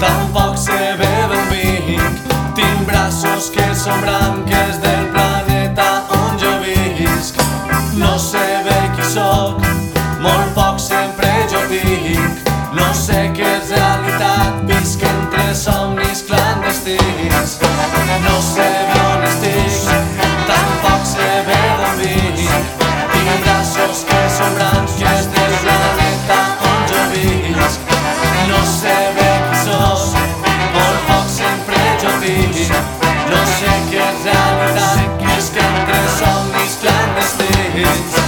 Tampoc se ve d'on vinc. Tinc braços que són branques del planeta on jo visc. No sé bé qui sóc, molt poc sempre jo tinc. No sé què és realitat, visc entre somnis clandestins. No sé bé No sé què és realitat, visc entre somnis clandestins.